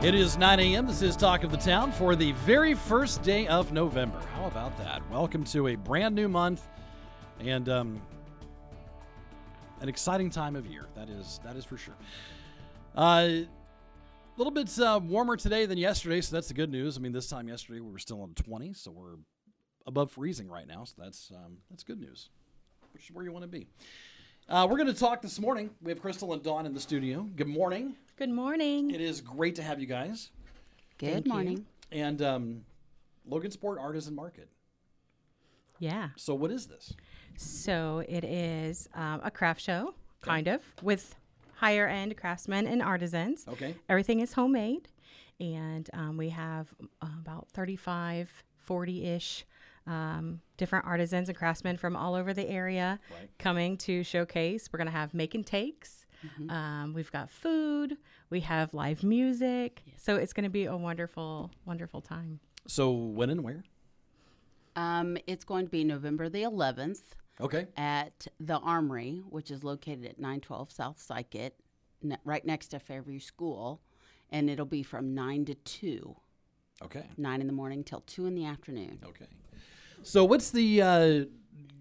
It is 9 a.m. This is Talk of the Town for the very first day of November. How about that? Welcome to a brand new month and um, an exciting time of year. That is that is for sure. A uh, little bit uh, warmer today than yesterday, so that's the good news. I mean, this time yesterday we were still on 20, so we're above freezing right now. So that's um, that's good news, which is where you want to be. Uh, we're going to talk this morning. We have Crystal and Dawn in the studio. Good morning. Good morning. It is great to have you guys. Good Thank morning. You. And um, Logansport Artisan Market. Yeah. So, what is this? So, it is um, a craft show, kind of, with higher end craftsmen and artisans. Okay. Everything is homemade. And um, we have about 35, 40 ish um, different artisans and craftsmen from all over the area right. coming to showcase. We're going to have make and takes. Mm-hmm. Um, we've got food. We have live music. Yes. So it's going to be a wonderful, wonderful time. So when and where? Um, it's going to be November the 11th. Okay. At the Armory, which is located at 912 South Cicott, ne- right next to Fairview School, and it'll be from 9 to 2. Okay. 9 in the morning till 2 in the afternoon. Okay. So what's the uh,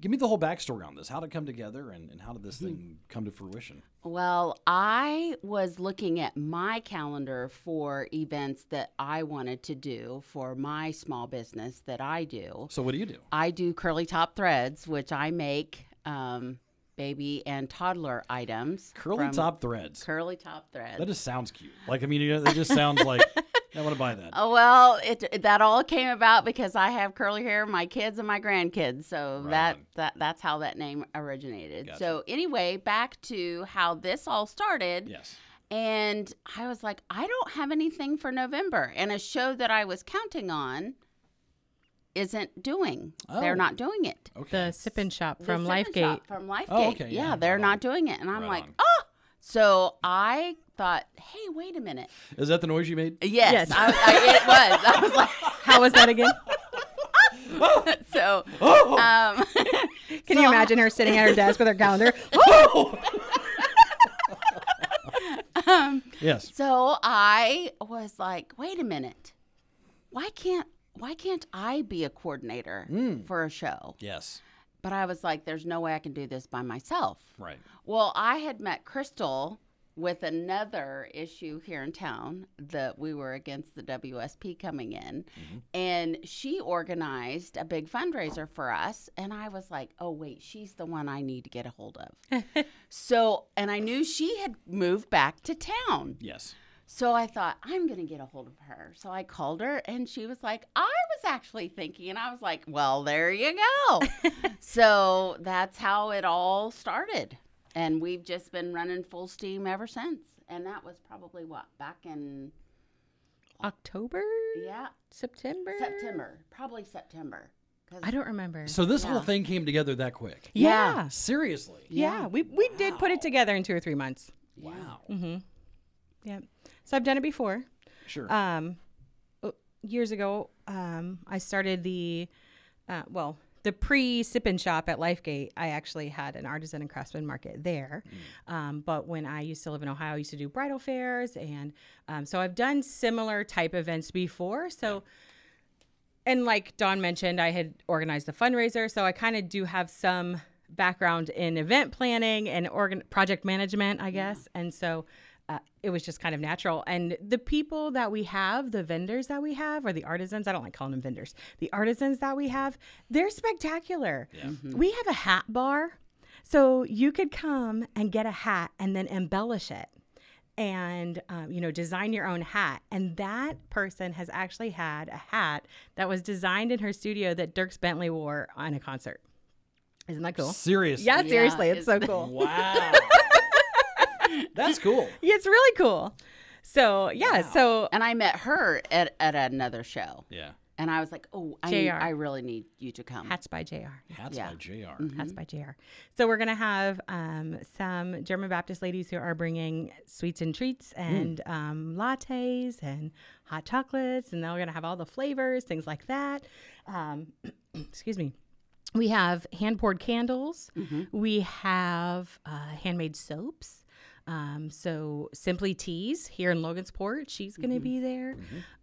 give me the whole backstory on this? How did it come together, and, and how did this thing come to fruition? Well, I was looking at my calendar for events that I wanted to do for my small business that I do. So what do you do? I do curly top threads, which I make. Um, baby and toddler items. Curly top threads. Curly top threads. That just sounds cute. Like I mean, it just sounds like I want to buy that. Oh well, it, it, that all came about because I have curly hair, my kids and my grandkids. So right that that that's how that name originated. Gotcha. So anyway, back to how this all started. Yes. And I was like, I don't have anything for November, and a show that I was counting on isn't doing. Oh. They're not doing it. Okay. The Sip and Shop from Lifegate. Shop from Lifegate. Oh, okay. Yeah, yeah they're right not on. doing it, and I'm right like, oh. So I thought, hey, wait a minute. Is that the noise you made? Yes, yes. I, I, it was. I was like, how was that again? so, um, can so, you imagine her sitting at her desk with her calendar? Oh! um, yes. So I was like, wait a minute, why can't why can't I be a coordinator mm. for a show? Yes. But I was like, there's no way I can do this by myself. Right. Well, I had met Crystal with another issue here in town that we were against the WSP coming in. Mm-hmm. And she organized a big fundraiser for us. And I was like, oh, wait, she's the one I need to get a hold of. so, and I knew she had moved back to town. Yes. So I thought, I'm going to get a hold of her. So I called her and she was like, I was actually thinking. And I was like, well, there you go. so that's how it all started and we've just been running full steam ever since. And that was probably what back in October. Yeah, September. September, probably September. I don't remember. So this yeah. whole thing came together that quick. Yeah. Seriously. Yeah. yeah. We we wow. did put it together in two or three months. Wow. Mm-hmm. Yeah. So I've done it before. Sure. Um, years ago, um, I started the, uh, well, the pre sip and shop at Lifegate, I actually had an artisan and craftsman market there. Mm. Um, but when I used to live in Ohio, I used to do bridal fairs, and um, so I've done similar type events before. So, and like Dawn mentioned, I had organized a fundraiser, so I kind of do have some background in event planning and organ- project management, I guess, yeah. and so uh, it was just kind of natural. And the people that we have, the vendors that we have, or the artisans, I don't like calling them vendors, the artisans that we have, they're spectacular. Yeah. Mm-hmm. We have a hat bar. So you could come and get a hat and then embellish it and um, you know design your own hat and that person has actually had a hat that was designed in her studio that Dierks Bentley wore on a concert isn't that cool seriously yeah seriously yeah, it's, it's so cool wow That's cool. yeah, it's really cool. So yeah, wow. so and I met her at at another show. Yeah. And I was like, oh, I, JR. I really need you to come. Hats by JR. Hats Yeah. by JR. Mm-hmm. Hats by JR. So we're gonna have um, some German Baptist ladies who are bringing sweets and treats and um, lattes and hot chocolates, and they're gonna have all the flavors, things like that. Um, excuse me. We have hand poured candles. We have uh, handmade soaps. Um, so Simply Teas here in Logansport, she's going to be there.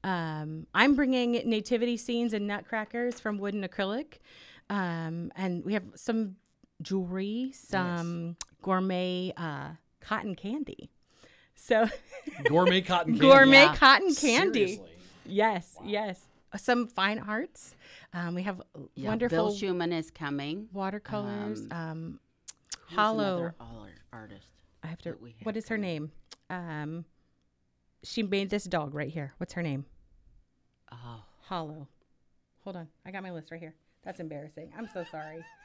Um, I'm bringing nativity scenes and nutcrackers from wood and acrylic. Um, and we have some jewelry, some gourmet uh, cotton candy. So Gourmet cotton candy. gourmet Yeah. cotton candy. Seriously. Yes, yes. Some fine arts. Um, we have Yeah, wonderful Bill Schumann is coming. watercolors. Um, Who's hollow. another ar- artist. I have to. that we What have is her name? Um, she made this dog right here. What's her name? Oh, Hollow. Hold on, I got my list right here. That's embarrassing. I'm so sorry.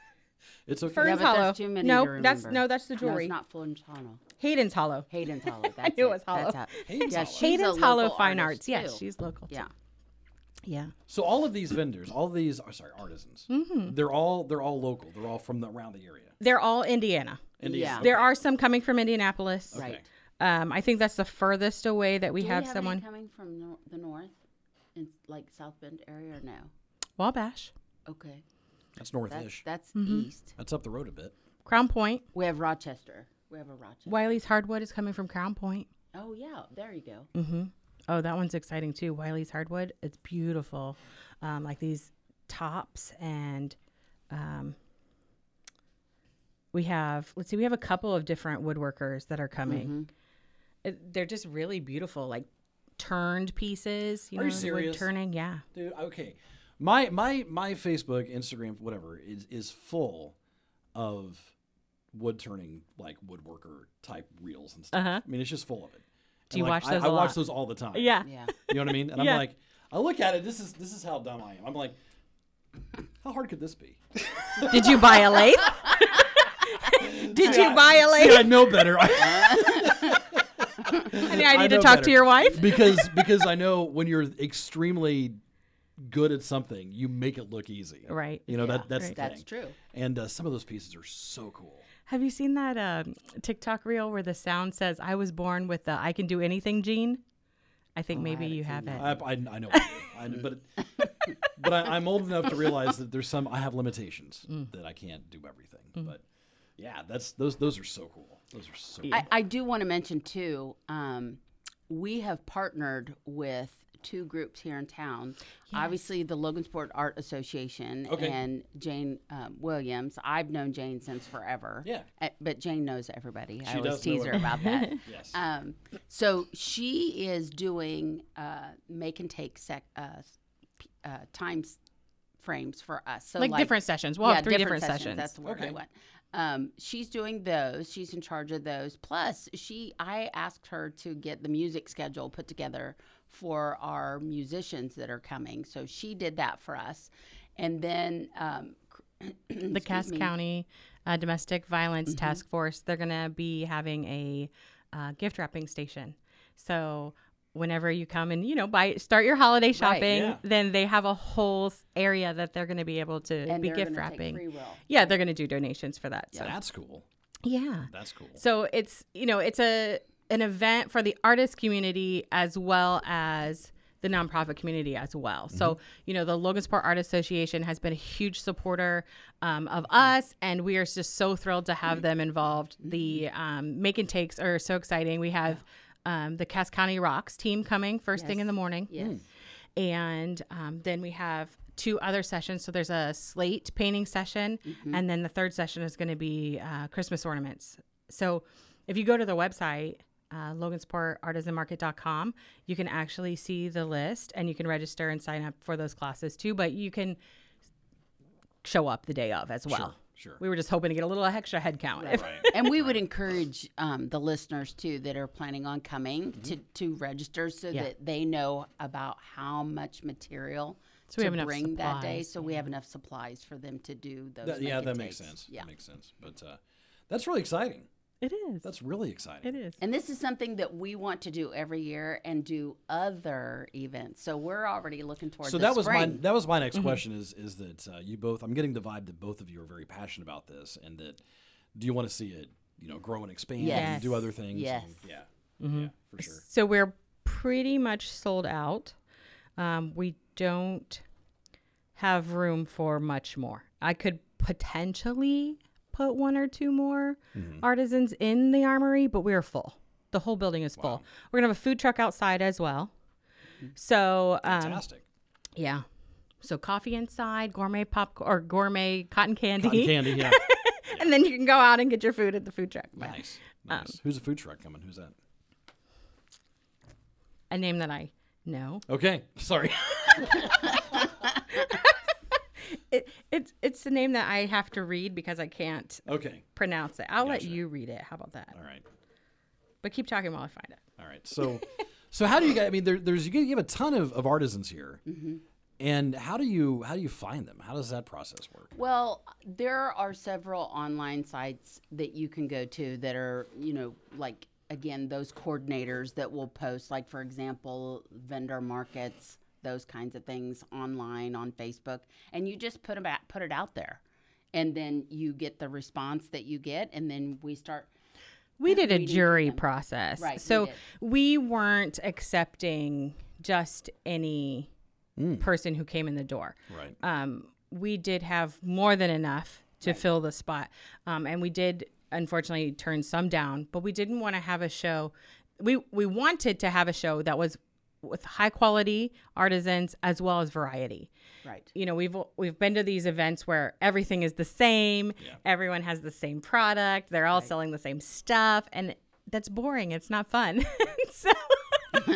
It's okay. Ferns yeah, Hollow. that's too many no, to that's no, that's the no, jewelry. it's not Florence Hollow. Hayden's Hollow. Hayden's Hollow. That's knew it it. was Hollow. That's Hayden's yeah, Hollow. she's Hayden's a Hollow Fine Arts. Yes, too. she's local. too. Yeah. Yeah. So all of these vendors, all of these, are sorry, artisans. Mm-hmm. They're all they're all local. They're all from the, around the area. They're all Indiana. Indiana. Yeah. There are some coming from Indianapolis. Right. Um, I think that's the furthest away that we Do have we have someone. any coming from nor- the north, in like South Bend area, or no? Wabash, Okay, That's that's northish. that's Mm-hmm. east. That's up the road a bit. Crown Point. We have Rochester. We have a Rochester. Wiley's Hardwood is coming from Crown Point. Oh yeah, there you go. Mm-hmm. Oh, that one's exciting too. Wiley's Hardwood. It's beautiful. Um, like these tops and um, we have let's see, we have a couple of different woodworkers that are coming. Mm-hmm. It, they're just really beautiful, like turned pieces. You Are know, you the wood serious? turning, yeah. Dude, okay. My my my Facebook, Instagram, whatever is is full of wood turning like woodworker type reels and stuff. Uh-huh. I mean, it's just full of it. Do you like, watch those I, I a watch those all the time. Yeah. Yeah. You know what I mean? And Yeah. I'm like, I look at it. This is this is how dumb I am. I'm like, how hard could this be? Did you buy a lathe? Did you violate? a See. I know better. Honey, I need to talk better. to your wife. because because I know when you're extremely good at something, you make it look easy. Right. You know Yeah, that that's the That's true. And uh, some of those pieces are so cool. Have you seen that um, TikTok reel where the sound says, I was born with the I can do anything gene? I think maybe you have it. I, I, I know, I know but but I, I'm old enough to realize that there's some I have limitations Mm. that I can't do everything. But yeah, that's those those are so cool. Those are so. I, I do want to mention too. Um, we have partnered with two groups here in town. Obviously, the Logansport Art Association Okay. and Jane um, Williams. I've known Jane since forever. Yeah. Uh, but Jane knows everybody. I She always does know tease her about that. Yes. Um, so she is doing uh, make and take sec, uh, uh, times frames for us. So like, different sessions. We'll have three different, sessions. That's the word I Okay. want. Um, she's doing those. She's in charge of those. Plus, she I asked her to get the music schedule put together for our musicians that are coming. So she did that for us. And then um, the Cass me. County uh, Domestic Violence Task Force, they're going to be having a uh, gift wrapping station. So whenever you come and, you know, buy, start your holiday shopping, yeah. then they have a whole area that they're going to be able to and be gift gonna take wrapping. free will. Yeah, they're going to do donations for that. So that's cool. yeah. That's cool. So it's you know it's a an event for the artist community as well as the nonprofit community as well. So you know the Logansport Art Association has been a huge supporter um, of us, and we are just so thrilled to have them involved. The um, make and takes are so exciting. We have um, the Cass County Rocks team coming first thing in the morning. Yes. And um, then we have two other sessions. So there's a slate painting session, and then the third session is going to be uh, Christmas ornaments. So if you go to the website, uh, logansportartisanmarket.com, you can actually see the list and you can register and sign up for those classes too. But you can show up the day of as well. Sure. We were just hoping to get a little extra head count. If- and we would encourage um, the listeners too that are planning on coming Mm-hmm. to, to register so Yeah. that they know about how much material So we to have enough bring that day. supplies, So we have enough supplies for them to do those. That- yeah, make and that makes sense. Yeah. That makes sense. But uh, that's really exciting. It is. That's really exciting. it is. And this is something that we want to do every year and do other events. So we're already looking towards So the that was my that was my next question is is that uh, you both I'm getting the vibe that both of you are very passionate about this and that do you want to see it you know grow and expand and do other things? Yes. And- yeah. Yeah, for sure. So we're pretty much sold out. Um, we don't have room for much more. I could potentially put one or two more artisans in the armory, but we're full. The whole building is full. We're gonna have a food truck outside as well. So um, Fantastic. yeah, so coffee inside, gourmet pop or gourmet cotton candy, Cotton candy, yeah. and then you can go out and get your food at the food truck. nice. Um, Nice. Who's a food truck coming? Who's that? A name that I know. Okay. Sorry. It, it's it's the name that I have to read because I can't okay. pronounce it. I'll let you read it. How about that? All right. But keep talking while I find it. All right. So, so how do you guys? I mean, there, there's you you have a ton of, of artisans here, Mm-hmm. and how do you how do you find them? How does that process work? Well, there are several online sites that you can go to that are, you know, like again, those coordinators that will post, like for example, vendor markets, those kinds of things online on Facebook, and you just put 'em out, put it out there, and then you get the response that you get, and then we start. We did a jury them. process. Right, So did. we weren't accepting just any Mm. person who came in the door. Right. Um, we did have more than enough to fill the spot. Um, and we did unfortunately turn some down, but we didn't want to have a show. We, we wanted to have a show that was with high quality artisans as well as variety. Right. you know we've we've been to these events where everything is the same Yeah. everyone has the same product they're all selling the same stuff and that's boring it's not fun so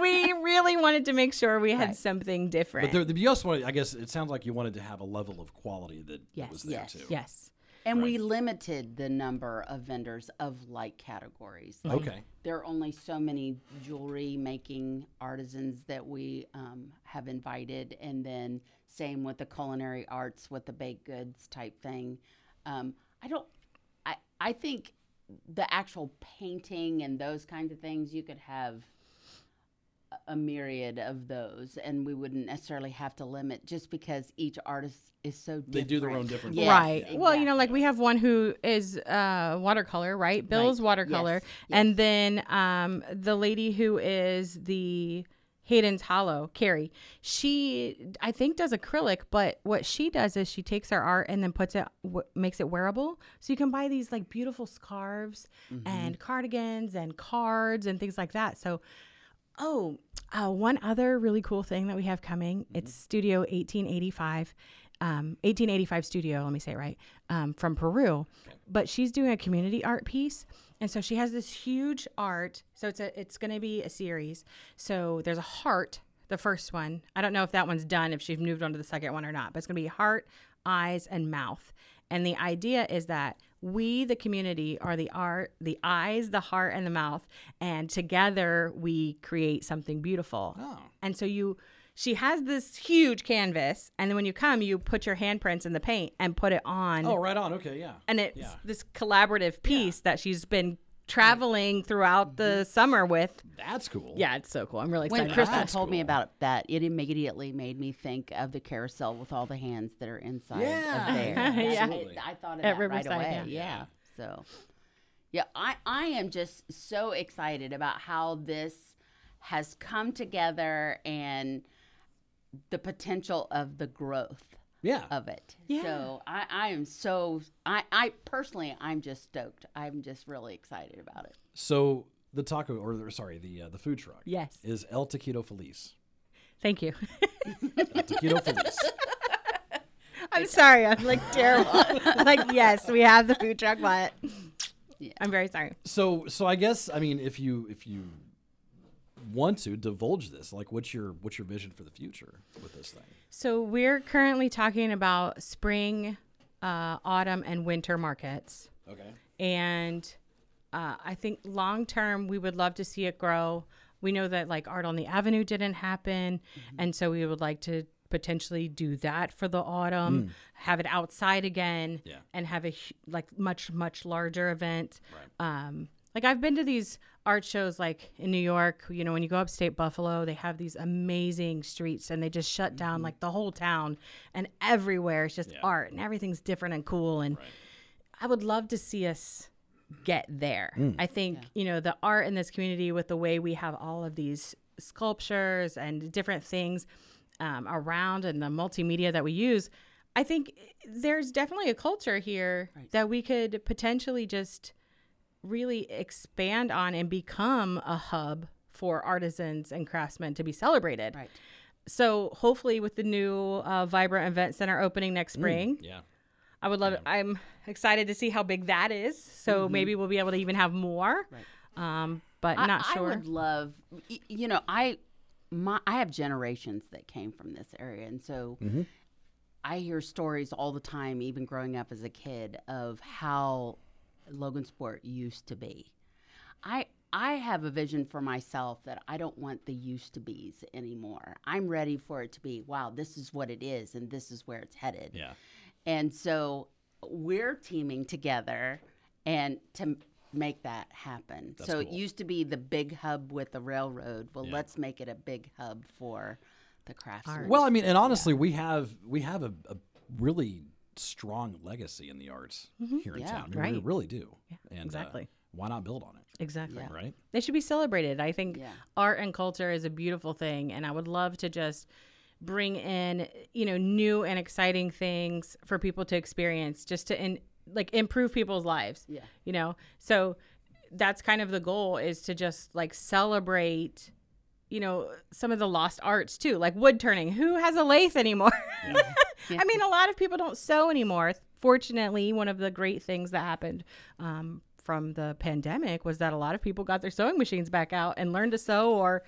we really wanted to make sure we had Right. something different But there, you also wanted, I guess it sounds like you wanted to have a level of quality that Yes. was there Yes. too. yes And we limited the number of vendors of like categories. Like, Okay. There are only so many jewelry making artisans that we um, have invited, and then same with the culinary arts with the baked goods type thing. Um, I don't. I I think the actual painting and those kinds of things you could have a- a myriad of those, and we wouldn't necessarily have to limit just because each artist is so different. They do their own different Yes, thing. right well you know like we have one who is uh watercolor right bill's Right. watercolor Yes. and then um the lady who is the Hayden's Hollow, Carrie. She, I think, does acrylic, but what she does is she takes her art and then puts it, w- makes it wearable. So you can buy these like beautiful scarves and cardigans and cards and things like that. So, oh, uh, one other really cool thing that we have coming. It's Studio 1885. Um, 1885 Studio, let me say it right, um, from Peru. But she's doing a community art piece. And so she has this huge art. So it's a it's going to be a series. So there's a heart, the first one. I don't know if that one's done, if she's moved on to the second one or not, but it's going to be heart, eyes, and mouth. And the idea is that we, the community, are the art, the eyes, the heart, and the mouth, and together we create something beautiful. Oh. And so you, she has this huge canvas, and then when you come, you put your handprints in the paint and put it on Oh, right on. Okay, yeah. and it's yeah. this collaborative piece that she's been traveling throughout the mm-hmm. summer with. That's cool. Yeah, it's so cool. I'm really excited. When about Crystal that. That's told me cool. about that, it immediately made me think of the carousel with all the hands that are inside Yeah. of there. Yeah. Absolutely. I, I thought of At that right away. yeah. Yeah. So, yeah, I, I am just so excited about how this has come together and the potential of the growth Yeah. of it. Yeah. So I, I am so I, I personally I'm just stoked. I'm just really excited about it. So the taco, or the- sorry, the uh, the food truck. Yes. Is El Taquito Feliz. Thank you. El Taquito Feliz. I'm sorry. I'm like terrible. like, yes, we have the food truck, but Yeah. I'm very sorry. So so I guess I mean if you if you want to divulge this, like what's your what's your vision for the future with this thing? So we're currently talking about spring, uh, autumn, and winter markets. Okay. and uh, I think long term we would love to see it grow. We know that like art on the avenue didn't happen, and so we would like to potentially do that for the autumn, have it outside again, Yeah. and have a like much much larger event. Um, like I've been to these art shows like in New York. You know, when you go upstate Buffalo, they have these amazing streets, and they just shut down like the whole town, and everywhere is just Yeah. art, and everything's different and cool. And I would love to see us get there. I think, you know, the art in this community with the way we have all of these sculptures and different things um, around and the multimedia that we use, I think there's definitely a culture here that we could potentially just really expand on and become a hub for artisans and craftsmen to be celebrated. Right. So hopefully with the new uh, Vibrant Event Center opening next spring, Yeah. I would love it. I'm excited to see how big that is. So maybe we'll be able to even have more. Um, but I, not sure. I would love, you know, I my I have generations that came from this area, and so I hear stories all the time, even growing up as a kid, of how Logansport used to be. I I have a vision for myself that I don't want the used to be's anymore. I'm ready for it to be, wow, this is what it is, and this is where it's headed. Yeah. And so we're teaming together and to make that happen. That's so it used to be the big hub with the railroad. Well, Yeah. let's make it a big hub for the craftsmen. Well, I mean, and honestly, we have we have a, a really strong legacy in the arts here in Yeah. town. I mean, We really do. and uh, exactly. why not build on it? exactly. Yeah. Right. They should be celebrated. I think Yeah. art and culture is a beautiful thing, and I would love to just bring in, you know, new and exciting things for people to experience, just to in, like improve people's lives. Yeah. You know, so that's kind of the goal is to just like celebrate. You know, some of the lost arts too, like wood turning. Who has a lathe anymore? I mean, a lot of people don't sew anymore. Fortunately, one of the great things that happened um, from the pandemic was that a lot of people got their sewing machines back out and learned to sew, or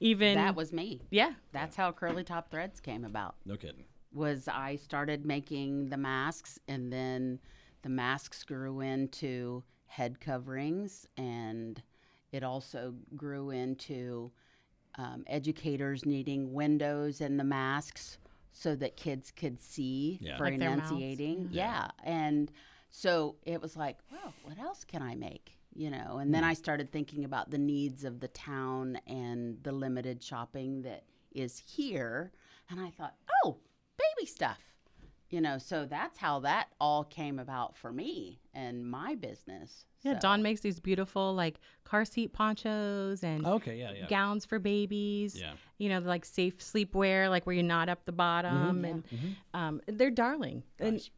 even that was me. yeah, That's how curly top threads came about. No kidding. Was I started making the masks and then the masks grew into head coverings and it also grew into um, educators needing windows and the masks so that kids could see Yeah. for Like enunciating. Yeah. And so it was like, well, what else can I make? You know, and then I started thinking about the needs of the town and the limited shopping that is here. And I thought, oh, baby stuff. You know, so that's how that all came about for me and my business. yeah. So- Dawn makes these beautiful like car seat ponchos and Okay. Yeah. Yeah. gowns for babies. Yeah. You know, like safe sleepwear, like where you knot up the bottom, and um, they're darling. And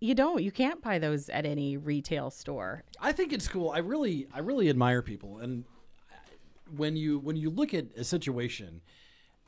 you don't, you can't buy those at any retail store. I think it's cool. I really, I really admire people, and when you when you look at a situation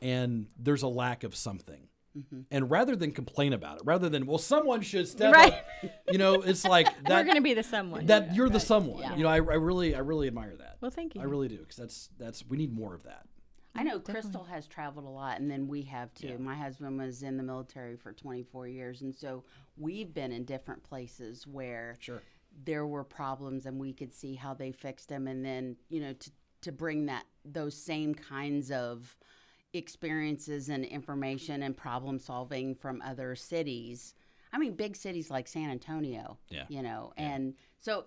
and there's a lack of something, Mm-hmm. and rather than complain about it, rather than well, someone should step Right. up, you know, it's like that We're gonna be the someone. that you're the someone. Yeah. You know, I, I really, I really admire that. well, thank you. I really do because that's that's we need more of that. I know Crystal has traveled a lot, and then we have too. My husband was in the military for 24 years, and so we've been in different places where Sure. there were problems, and we could see how they fixed them, and then you know to to bring that those same kinds of experiences and information and problem solving from other cities. I mean, big cities like San Antonio. Yeah. You know, and so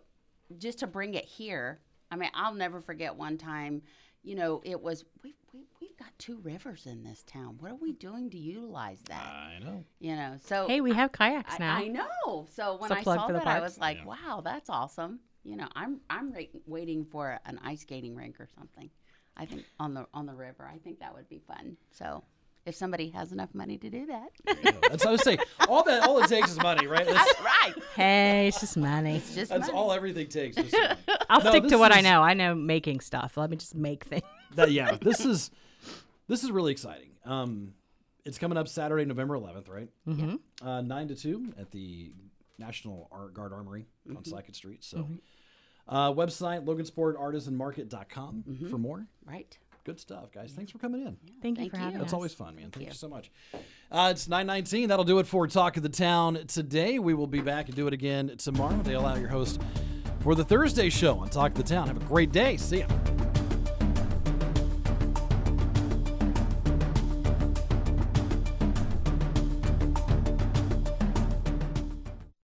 just to bring it here. I mean, I'll never forget one time. You know, it was we've we, we've got two rivers in this town. What are we doing to utilize that? I know. you know, so hey, we have kayaks I, now. I know. So when It's a I plug saw that, I was like, Yeah. "Wow, that's awesome!" You know, I'm I'm ra- waiting for an ice skating rink or something. I think on the on the river. I think that would be fun. So if somebody has enough money to do that, That's what I was saying. All that, all it takes is money, right? That's, right? Hey, it's just money. It's Just that's money. all everything takes. is money. I'll No, stick to this what I know. I know making stuff. Let me just make things. that, yeah, this is this is really exciting. Um, it's coming up Saturday, November 11th, right? Mm-hmm. Uh, Nine to two at the National Art Guard Armory Mm-hmm. on Cicott Street. So, uh, website logansportartisanmarket.com Mm-hmm. for more. Right. Good stuff, guys. Thanks for coming in. Thank, you Thank for you. having That's us. always fun, man. Thank you. you. so much. Uh, it's 919. That'll do it for Talk of the Town today. We will be back and do it again tomorrow. Dale out your host for the Thursday show on Talk of the Town. Have a great day. See ya.